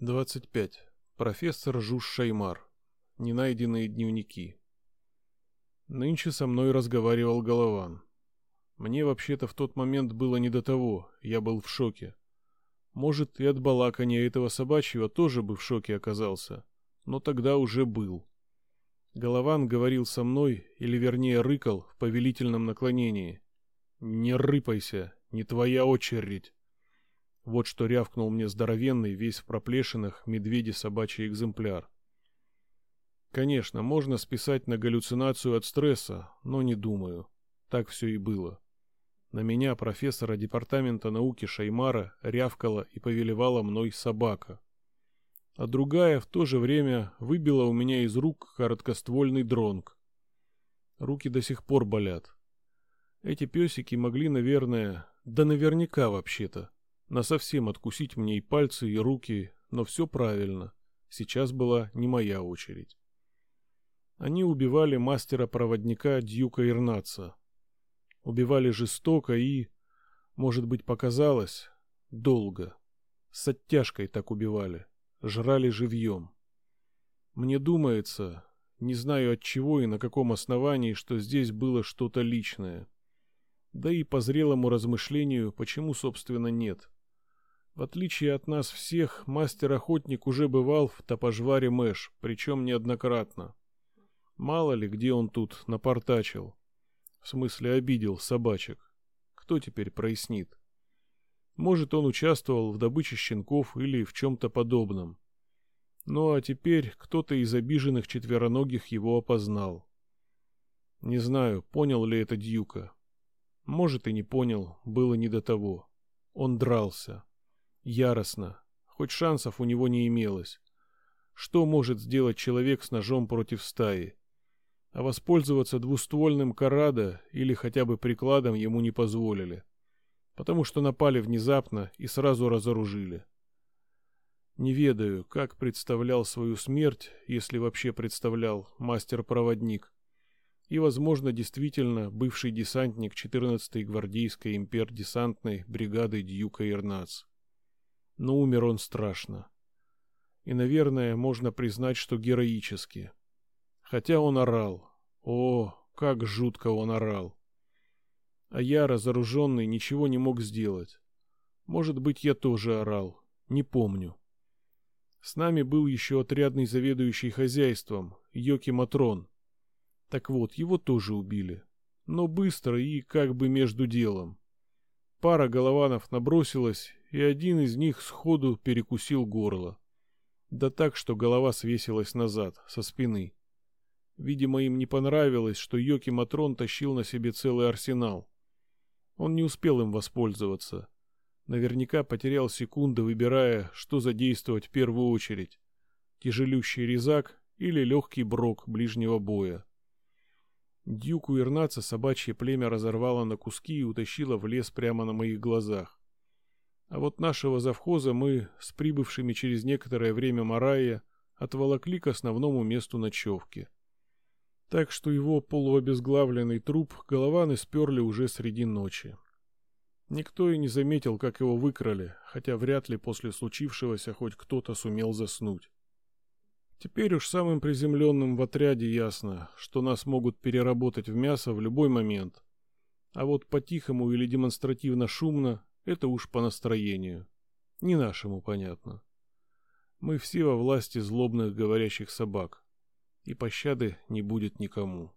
25. Профессор Жуж Шаймар. Ненайденные дневники. Нынче со мной разговаривал Голован. Мне вообще-то в тот момент было не до того, я был в шоке. Может, и от балакания этого собачьего тоже бы в шоке оказался, но тогда уже был. Голован говорил со мной, или вернее рыкал, в повелительном наклонении. «Не рыпайся, не твоя очередь». Вот что рявкнул мне здоровенный, весь в проплешинах, медведи-собачий экземпляр. Конечно, можно списать на галлюцинацию от стресса, но не думаю. Так все и было. На меня профессора департамента науки Шаймара рявкала и повелевала мной собака. А другая в то же время выбила у меня из рук короткоствольный дронг. Руки до сих пор болят. Эти песики могли, наверное, да наверняка вообще-то, насовсем откусить мне и пальцы, и руки, но все правильно. Сейчас была не моя очередь. Они убивали мастера-проводника Дьюка Ирнаца. Убивали жестоко и, может быть, показалось, долго. С оттяжкой так убивали. Жрали живьем. Мне думается, не знаю от чего и на каком основании, что здесь было что-то личное. Да и по зрелому размышлению, почему, собственно, нет. В отличие от нас всех, мастер-охотник уже бывал в топожваре Мэш, причем неоднократно. Мало ли, где он тут напортачил. В смысле, обидел собачек. Кто теперь прояснит? Может, он участвовал в добыче щенков или в чем-то подобном. Ну а теперь кто-то из обиженных четвероногих его опознал. Не знаю, понял ли это Дьюка. Может и не понял, было не до того. Он дрался. Яростно. Хоть шансов у него не имелось. Что может сделать человек с ножом против стаи? А воспользоваться двуствольным карадо или хотя бы прикладом ему не позволили. Потому что напали внезапно и сразу разоружили. Не ведаю, как представлял свою смерть, если вообще представлял, мастер-проводник. И, возможно, действительно бывший десантник 14-й гвардейской импер-десантной бригады Дьюка Ирнац но умер он страшно. И, наверное, можно признать, что героически. Хотя он орал. О, как жутко он орал. А я, разоруженный, ничего не мог сделать. Может быть, я тоже орал. Не помню. С нами был еще отрядный заведующий хозяйством, Йоки Матрон. Так вот, его тоже убили. Но быстро и как бы между делом. Пара голованов набросилась и один из них сходу перекусил горло. Да так, что голова свесилась назад, со спины. Видимо, им не понравилось, что Йоки Матрон тащил на себе целый арсенал. Он не успел им воспользоваться. Наверняка потерял секунды, выбирая, что задействовать в первую очередь. Тяжелющий резак или легкий брок ближнего боя. Дюку Ирнаца собачье племя разорвало на куски и утащило в лес прямо на моих глазах. А вот нашего завхоза мы с прибывшими через некоторое время Марая отволокли к основному месту ночевки. Так что его полуобезглавленный труп голованы сперли уже среди ночи. Никто и не заметил, как его выкрали, хотя вряд ли после случившегося хоть кто-то сумел заснуть. Теперь уж самым приземленным в отряде ясно, что нас могут переработать в мясо в любой момент. А вот по-тихому или демонстративно шумно это уж по настроению. Не нашему, понятно. Мы все во власти злобных говорящих собак, и пощады не будет никому.